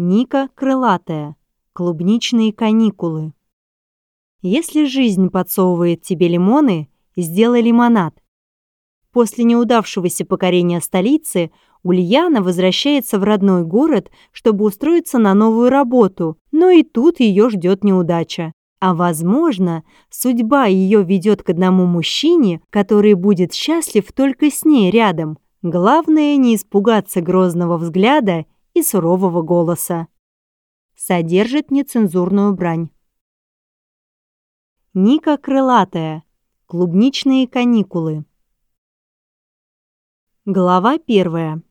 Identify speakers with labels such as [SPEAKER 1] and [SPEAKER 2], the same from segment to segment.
[SPEAKER 1] Ника крылатая. Клубничные каникулы. Если жизнь подсовывает тебе лимоны, сделай лимонад. После неудавшегося покорения столицы Ульяна возвращается в родной город, чтобы устроиться на новую работу, но и тут ее ждет неудача. А возможно, судьба ее ведет к одному мужчине, который будет счастлив только с ней рядом. Главное не испугаться грозного взгляда и сурового голоса. Содержит нецензурную брань. Ника крылатая. Клубничные каникулы. Глава первая.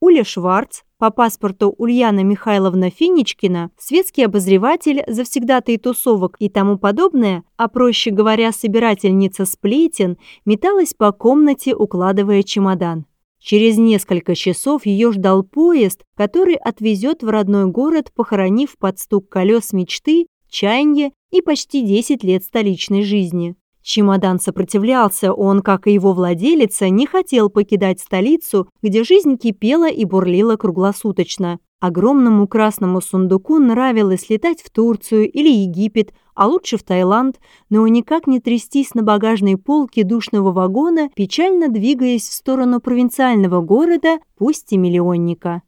[SPEAKER 1] Уля Шварц, по паспорту Ульяна Михайловна Финичкина, светский обозреватель, завсегдатый тусовок и тому подобное, а проще говоря, собирательница сплетен, металась по комнате, укладывая чемодан. Через несколько часов ее ждал поезд, который отвезет в родной город, похоронив под стук колес мечты, чаяние и почти 10 лет столичной жизни. Чемодан сопротивлялся, он, как и его владелица, не хотел покидать столицу, где жизнь кипела и бурлила круглосуточно. Огромному красному сундуку нравилось летать в Турцию или Египет, а лучше в Таиланд, но никак не трястись на багажной полке душного вагона, печально двигаясь в сторону провинциального города, пусть и миллионника.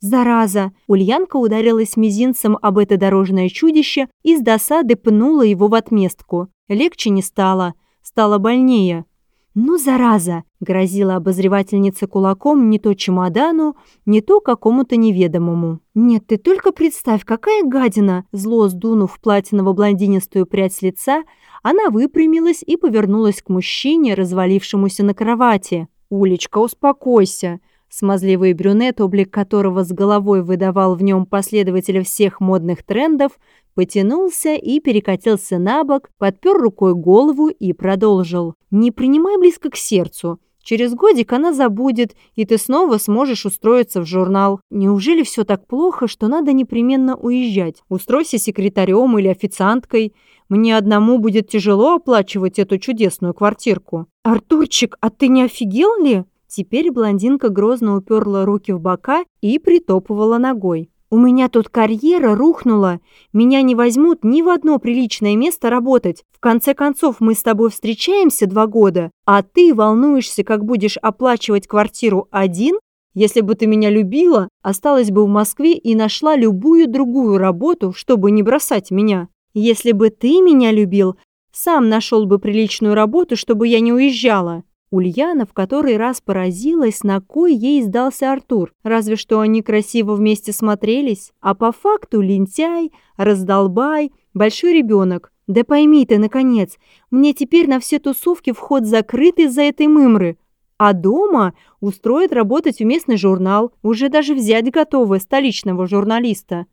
[SPEAKER 1] «Зараза!» Ульянка ударилась мизинцем об это дорожное чудище и с досады пнула его в отместку. Легче не стало, стало больнее. «Ну, зараза!» – грозила обозревательница кулаком не то чемодану, не то какому-то неведомому. «Нет, ты только представь, какая гадина!» Зло сдунув платиново-блондинистую прядь с лица, она выпрямилась и повернулась к мужчине, развалившемуся на кровати. «Улечка, успокойся!» Смазливый брюнет, облик которого с головой выдавал в нем последователя всех модных трендов, потянулся и перекатился на бок, подпер рукой голову и продолжил. «Не принимай близко к сердцу. Через годик она забудет, и ты снова сможешь устроиться в журнал. Неужели все так плохо, что надо непременно уезжать? Устройся секретарем или официанткой. Мне одному будет тяжело оплачивать эту чудесную квартирку». «Артурчик, а ты не офигел ли?» Теперь блондинка грозно уперла руки в бока и притопывала ногой. «У меня тут карьера рухнула. Меня не возьмут ни в одно приличное место работать. В конце концов, мы с тобой встречаемся два года, а ты волнуешься, как будешь оплачивать квартиру один? Если бы ты меня любила, осталась бы в Москве и нашла любую другую работу, чтобы не бросать меня. Если бы ты меня любил, сам нашел бы приличную работу, чтобы я не уезжала». Ульяна в который раз поразилась, на кой ей сдался Артур. Разве что они красиво вместе смотрелись. А по факту лентяй, раздолбай, большой ребенок. Да пойми ты, наконец, мне теперь на все тусовки вход закрыт из-за этой мымры. А дома устроят работать в местный журнал, уже даже взять готовы столичного журналиста.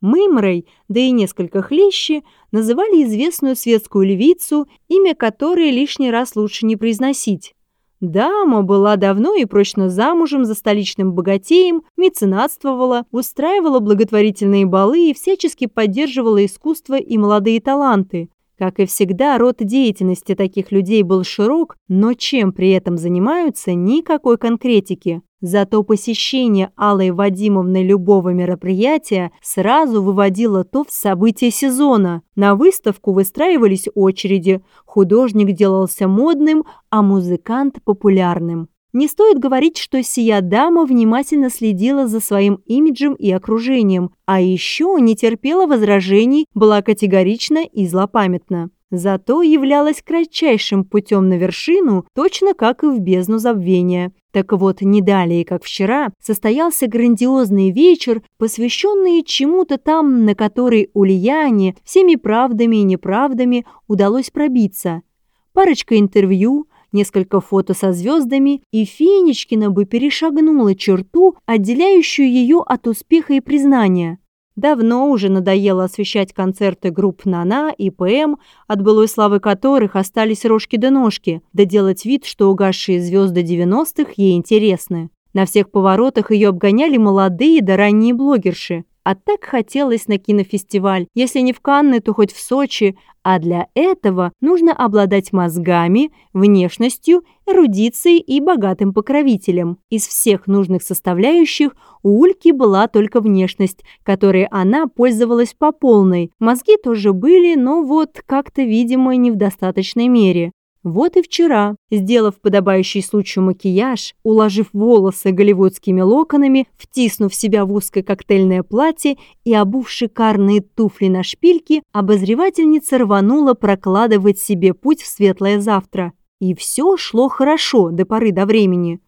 [SPEAKER 1] Мымрой, да и несколько хлещи, называли известную светскую львицу, имя которой лишний раз лучше не произносить. Дама была давно и прочно замужем за столичным богатеем, меценатствовала, устраивала благотворительные балы и всячески поддерживала искусство и молодые таланты. Как и всегда, род деятельности таких людей был широк, но чем при этом занимаются, никакой конкретики. Зато посещение Аллой Вадимовны любого мероприятия сразу выводило то в событие сезона. На выставку выстраивались очереди, художник делался модным, а музыкант – популярным. Не стоит говорить, что сия дама внимательно следила за своим имиджем и окружением, а еще не терпела возражений, была категорична и злопамятна. Зато являлась кратчайшим путем на вершину, точно как и в бездну забвения. Так вот, не далее, как вчера, состоялся грандиозный вечер, посвященный чему-то там, на который Ульяне всеми правдами и неправдами удалось пробиться. Парочка интервью, несколько фото со звездами, и Фенечкина бы перешагнула черту, отделяющую ее от успеха и признания. Давно уже надоело освещать концерты групп «Нана» и «ПМ», от былой славы которых остались рожки да ножки, да делать вид, что угасшие звезды 90-х ей интересны. На всех поворотах ее обгоняли молодые да ранние блогерши. А так хотелось на кинофестиваль, если не в Канны, то хоть в Сочи, а для этого нужно обладать мозгами, внешностью, эрудицией и богатым покровителем. Из всех нужных составляющих у Ульки была только внешность, которой она пользовалась по полной. Мозги тоже были, но вот как-то, видимо, не в достаточной мере. Вот и вчера, сделав подобающий случаю макияж, уложив волосы голливудскими локонами, втиснув себя в узкое коктейльное платье и обув шикарные туфли на шпильки, обозревательница рванула прокладывать себе путь в светлое завтра. И все шло хорошо до поры до времени.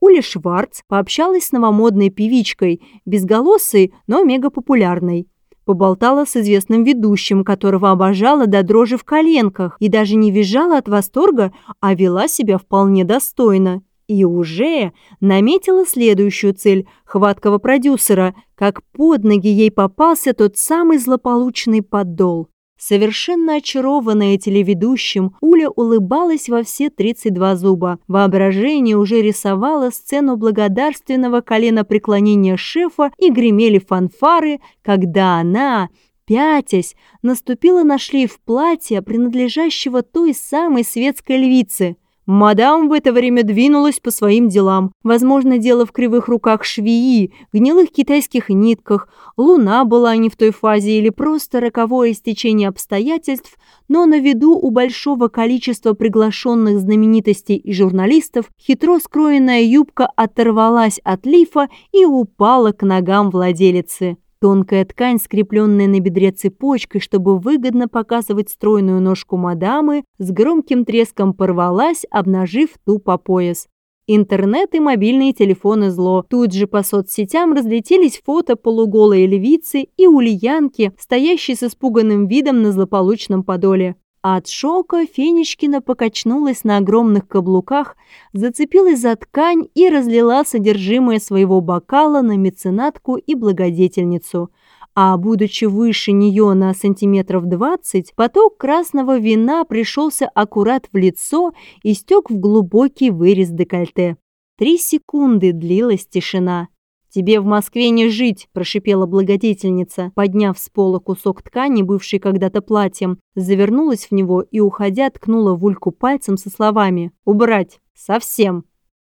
[SPEAKER 1] Уля Шварц пообщалась с новомодной певичкой, безголосой, но мегапопулярной поболтала с известным ведущим, которого обожала до дрожи в коленках и даже не визжала от восторга, а вела себя вполне достойно. И уже наметила следующую цель хваткого продюсера, как под ноги ей попался тот самый злополучный поддол. Совершенно очарованная телеведущим, Уля улыбалась во все 32 зуба. Воображение уже рисовало сцену благодарственного колена преклонения шефа и гремели фанфары, когда она, пятясь, наступила на шлейф платья, принадлежащего той самой светской львице. Мадам в это время двинулась по своим делам. Возможно, дело в кривых руках швеи, гнилых китайских нитках, луна была не в той фазе или просто роковое стечение обстоятельств, но на виду у большого количества приглашенных знаменитостей и журналистов хитро скроенная юбка оторвалась от лифа и упала к ногам владелицы. Тонкая ткань, скрепленная на бедре цепочкой, чтобы выгодно показывать стройную ножку мадамы, с громким треском порвалась, обнажив ту по пояс. Интернет и мобильные телефоны зло. Тут же по соцсетям разлетелись фото полуголой львицы и ульянки, стоящей с испуганным видом на злополучном подоле. От шока Фенечкина покачнулась на огромных каблуках, зацепилась за ткань и разлила содержимое своего бокала на меценатку и благодетельницу. А будучи выше нее на сантиметров двадцать, поток красного вина пришелся аккурат в лицо и стек в глубокий вырез декольте. Три секунды длилась тишина. «Тебе в Москве не жить!» – прошипела благодетельница, подняв с пола кусок ткани, бывший когда-то платьем, завернулась в него и, уходя, ткнула Вульку пальцем со словами «Убрать! Совсем!».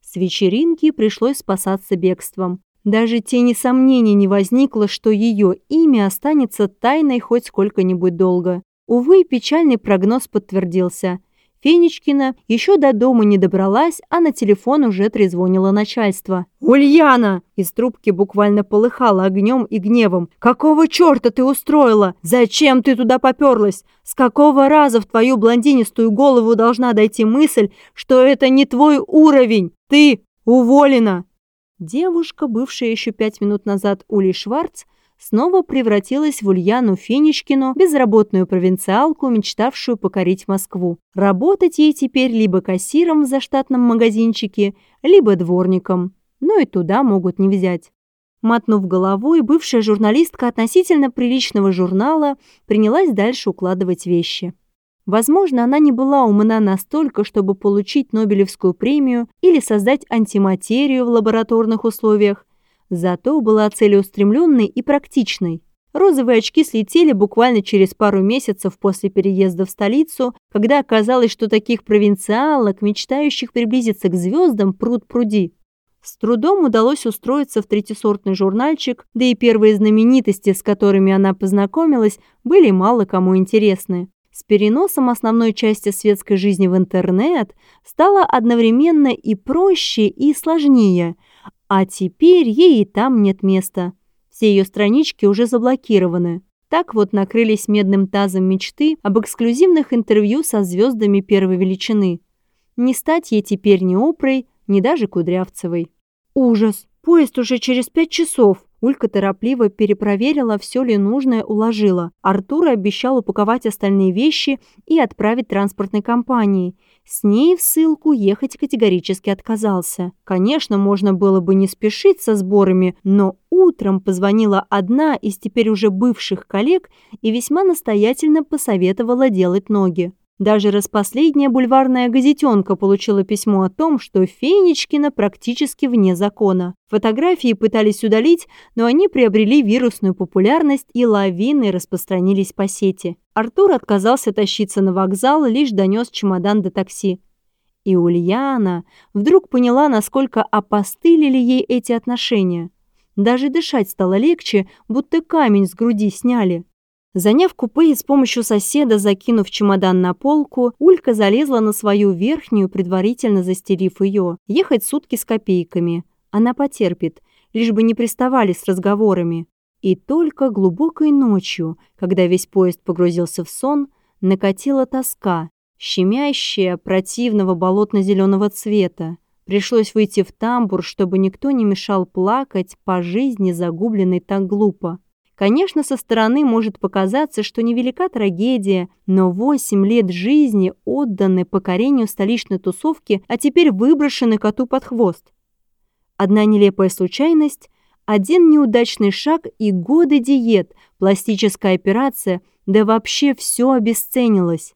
[SPEAKER 1] С вечеринки пришлось спасаться бегством. Даже тени сомнений не возникло, что ее имя останется тайной хоть сколько-нибудь долго. Увы, печальный прогноз подтвердился. Фенечкина еще до дома не добралась, а на телефон уже трезвонило начальство. «Ульяна!» Из трубки буквально полыхало огнем и гневом. «Какого черта ты устроила? Зачем ты туда поперлась? С какого раза в твою блондинистую голову должна дойти мысль, что это не твой уровень? Ты уволена!» Девушка, бывшая еще пять минут назад Ули Шварц, снова превратилась в Ульяну Фенечкину, безработную провинциалку, мечтавшую покорить Москву. Работать ей теперь либо кассиром в заштатном магазинчике, либо дворником. Но и туда могут не взять. Мотнув головой, бывшая журналистка относительно приличного журнала принялась дальше укладывать вещи. Возможно, она не была умна настолько, чтобы получить Нобелевскую премию или создать антиматерию в лабораторных условиях, Зато была целеустремленной и практичной. Розовые очки слетели буквально через пару месяцев после переезда в столицу, когда оказалось, что таких провинциалок, мечтающих приблизиться к звездам, пруд пруди. С трудом удалось устроиться в третисортный журнальчик, да и первые знаменитости, с которыми она познакомилась, были мало кому интересны. С переносом основной части светской жизни в интернет стало одновременно и проще, и сложнее, а теперь ей и там нет места. Все ее странички уже заблокированы. Так вот накрылись медным тазом мечты об эксклюзивных интервью со звездами первой величины. Не стать ей теперь ни Опрой, ни даже Кудрявцевой. Ужас! Поезд уже через пять часов. Улька торопливо перепроверила, все ли нужное уложила. Артур обещал упаковать остальные вещи и отправить транспортной компании. С ней в ссылку ехать категорически отказался. Конечно, можно было бы не спешить со сборами, но утром позвонила одна из теперь уже бывших коллег и весьма настоятельно посоветовала делать ноги. Даже распоследняя бульварная газетенка получила письмо о том, что Фенечкина практически вне закона. Фотографии пытались удалить, но они приобрели вирусную популярность и лавиной распространились по сети. Артур отказался тащиться на вокзал, лишь донес чемодан до такси. И Ульяна вдруг поняла, насколько опостылили ей эти отношения. Даже дышать стало легче, будто камень с груди сняли. Заняв купе и с помощью соседа закинув чемодан на полку, Улька залезла на свою верхнюю, предварительно застелив ее. Ехать сутки с копейками. Она потерпит, лишь бы не приставали с разговорами. И только глубокой ночью, когда весь поезд погрузился в сон, накатила тоска, щемящая, противного болотно-зеленого цвета. Пришлось выйти в тамбур, чтобы никто не мешал плакать по жизни, загубленной так глупо. Конечно, со стороны может показаться, что невелика трагедия, но 8 лет жизни отданы покорению столичной тусовки, а теперь выброшены коту под хвост. Одна нелепая случайность, один неудачный шаг и годы диет, пластическая операция, да вообще все обесценилось.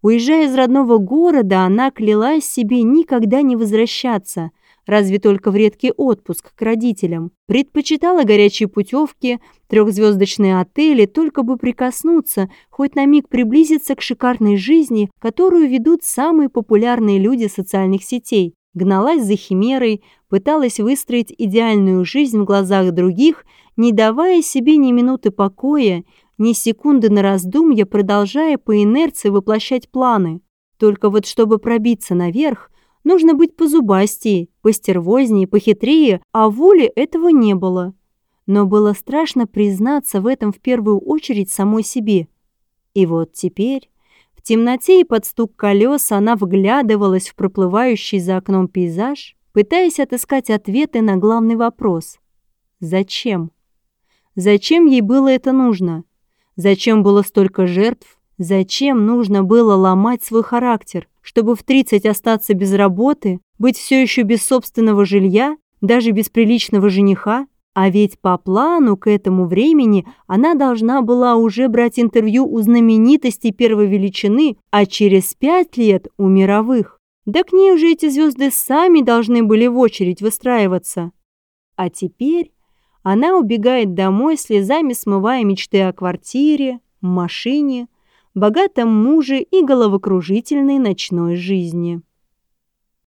[SPEAKER 1] Уезжая из родного города, она клялась себе никогда не возвращаться – разве только в редкий отпуск к родителям. Предпочитала горячие путевки, трехзвездочные отели, только бы прикоснуться, хоть на миг приблизиться к шикарной жизни, которую ведут самые популярные люди социальных сетей. Гналась за химерой, пыталась выстроить идеальную жизнь в глазах других, не давая себе ни минуты покоя, ни секунды на раздумья, продолжая по инерции воплощать планы. Только вот чтобы пробиться наверх, Нужно быть позубастее, постервознее, похитрее, а воли этого не было. Но было страшно признаться в этом в первую очередь самой себе. И вот теперь, в темноте и под стук колес, она вглядывалась в проплывающий за окном пейзаж, пытаясь отыскать ответы на главный вопрос. Зачем? Зачем ей было это нужно? Зачем было столько жертв? Зачем нужно было ломать свой характер? Чтобы в 30 остаться без работы, быть все еще без собственного жилья, даже без приличного жениха? А ведь по плану к этому времени она должна была уже брать интервью у знаменитостей первой величины, а через пять лет у мировых. Да к ней уже эти звезды сами должны были в очередь выстраиваться. А теперь она убегает домой, слезами смывая мечты о квартире, машине, богатом муже и головокружительной ночной жизни.